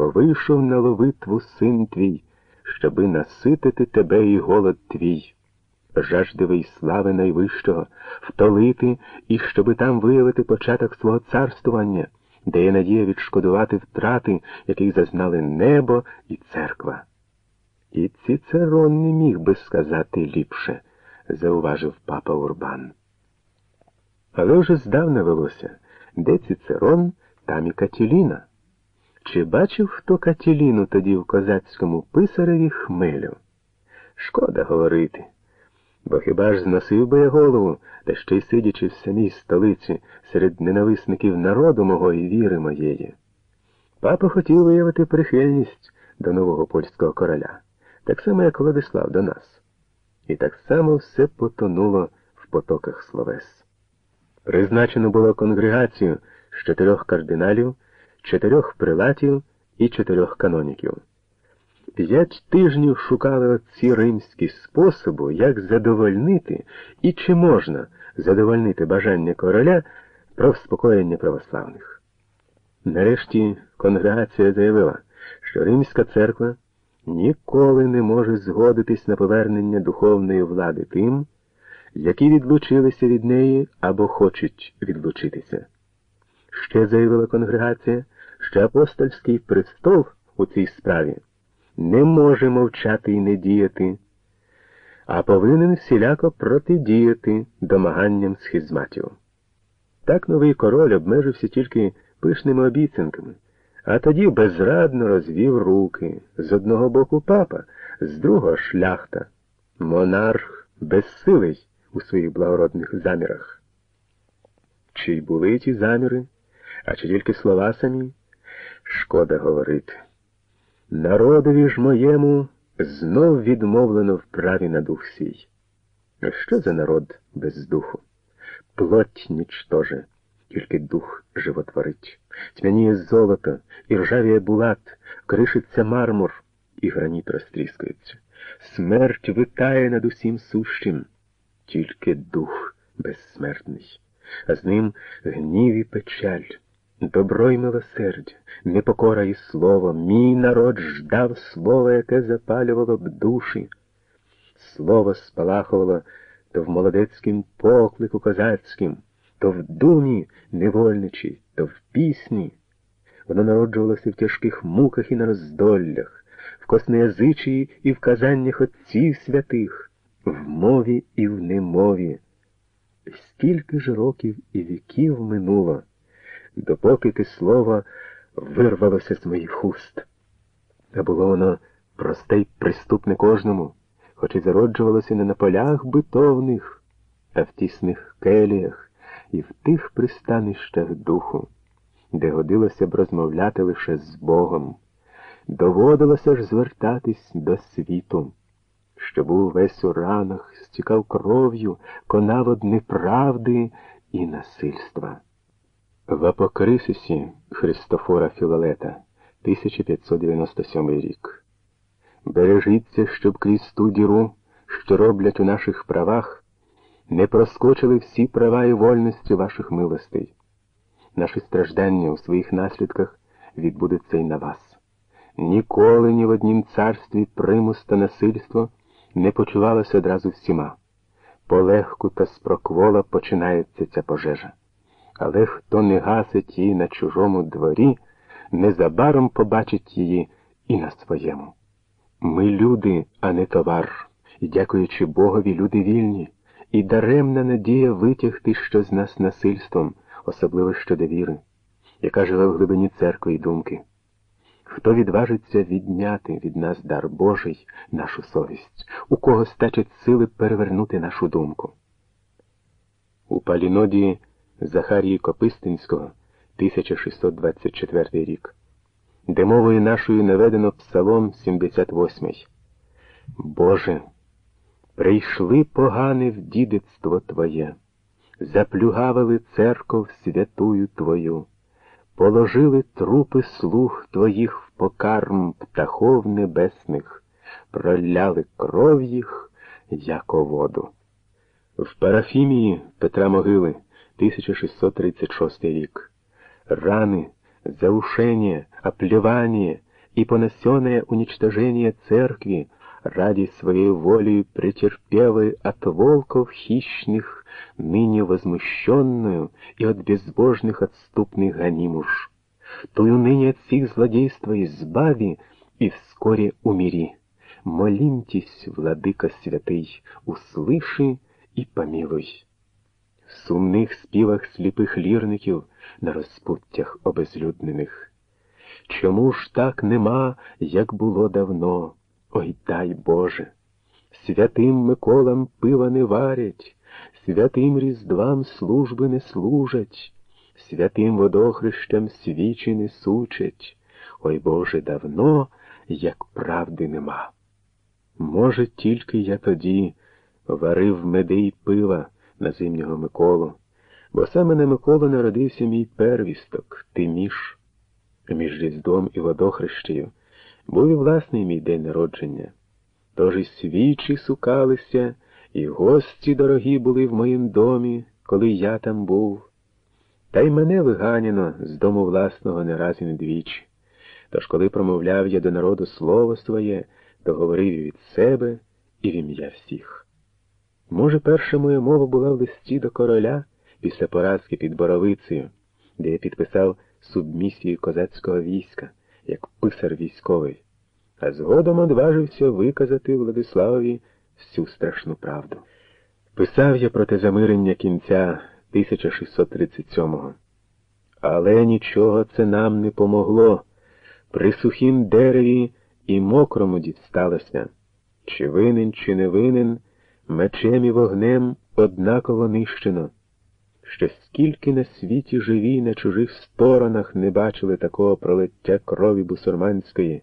бо вийшов на ловитву син твій, щоби наситити тебе і голод твій, жаждивий слави найвищого, втолити і щоби там виявити початок свого царствування, де є надія відшкодувати втрати, яких зазнали небо і церква. І Цицерон не міг би сказати ліпше, зауважив папа Урбан. Але вже здавна велося, де Цицерон, там і Катіліна. Чи бачив хто Катіліну тоді в козацькому писареві хмелю? Шкода говорити. Бо хіба ж зносив би я голову, та ще й сидячи в самій столиці серед ненависників народу мого і віри моєї. Папа хотів виявити прихильність до нового польського короля, так само, як Владислав до нас. І так само все потонуло в потоках словес. Призначено було конгрегацію з чотирьох кардиналів, чотирьох прилатів і чотирьох каноніків. П'ять тижнів шукали отці римські способу, як задовольнити і чи можна задовольнити бажання короля про вспокоєння православних. Нарешті конгрегація заявила, що Римська церква ніколи не може згодитись на повернення духовної влади тим, які відлучилися від неї або хочуть відлучитися. Ще заявила конгрегація, що апостольський престол у цій справі не може мовчати і не діяти, а повинен всіляко протидіяти домаганням схизматів. Так новий король обмежився тільки пишними обіцянками, а тоді безрадно розвів руки з одного боку папа, з другого шляхта, монарх безсилий у своїх благородних замірах. Чи й були ті заміри, а чи тільки слова самі? Шкода говорити. Народові ж моєму знов відмовлено в праві на дух свій. Що за народ без духу? Плоть нічтоже, тільки дух животворить. Тьмяніє золото, і ржавіє булат, кришиться мармур, і граніт розтріскується. Смерть витає над усім сущим, тільки дух безсмертний, а з ним гнів і печаль. Добро й милосердя, непокора і слово, мій народ ждав слова, яке запалювало б душі. Слово спалахувало то в молодецькім поклику козацьким, то в думі невольничій, то в пісні. Воно народжувалося в тяжких муках і на роздоллях, в косноязичії і в казаннях отців святих, в мові і в немові. Скільки ж років і віків минуло допоки те слово вирвалося з моїх уст. А було воно просте й приступне кожному, хоч і зароджувалося не на полях битовних, а в тісних келіях і в тих пристанищах духу, де годилося б розмовляти лише з Богом. Доводилося ж звертатись до світу, що був весь у ранах, стікав кров'ю, конав од неправди і насильства. В Апокрисисі Христофора Філалета, 1597 рік. Бережіться, щоб крізь ту діру, що роблять у наших правах, не проскочили всі права і вольності ваших милостей. Наші страждання у своїх наслідках відбудеться й на вас. Ніколи ні в однім царстві примус та насильство не почувалося одразу всіма. Полегку та спроквола починається ця пожежа але хто не гасить її на чужому дворі, незабаром побачить її і на своєму. Ми люди, а не товар, і, дякуючи Богові, люди вільні, і даремна надія витягти що з нас насильством, особливо щодо віри, яка живе в глибині церкви і думки. Хто відважиться відняти від нас дар Божий, нашу совість, у кого стачить сили перевернути нашу думку? У Паліноді Захарії Копистинського, 1624 рік, де мовою нашою наведено Псалом 78. Боже, прийшли погане в дідицтво Твоє, заплюгавили церков святую Твою, положили трупи слуг Твоїх в покарм птахов небесних, проляли кров їх, яко воду. В парафімії Петра Могили. 1636 рік. Раны, заушение, оплевание, и понесенное уничтожение церкви ради своей волей претерпевы от волков хищных, ныне возмущенную и от безбожных отступных гонимуш. Тую ныне от сих злодейства избави и вскоре умери. Молимтесь, владыка святый, услыши і помилуй. Сумних співах сліпих лірників на розпуттях обезлюднених. Чому ж так нема, як було давно? Ой дай Боже! Святим Миколам пива не варять, святим різдвам служби не служать, святим водохрещам свічі не сучать. Ой Боже, давно, як правди нема. Може, тільки я тоді варив меди й пива на зимнього Миколу, бо саме на Миколу народився мій первісток, Тиміш. Між Різдвом і водохрещею був і власний мій день народження. Тож і свічі сукалися, і гості дорогі були в моїм домі, коли я там був. Та й мене виганяно з дому власного не раз і не двічі. Тож, коли промовляв я до народу слово своє, то говорив і від себе і в ім'я всіх. Може, перша моя мова була в листі до короля після поразки під Боровицею, де я підписав субмісію козацького війська, як писар військовий, а згодом одважився виказати Владиславові всю страшну правду. Писав я про те замирення кінця 1637-го. Але нічого це нам не помогло. При сухім дереві і мокрому дісталося. Чи винен, чи не винен, мечем і вогнем однаково нищено. Ще скільки на світі живі на чужих сторонах не бачили такого пролиття крові бусурманської.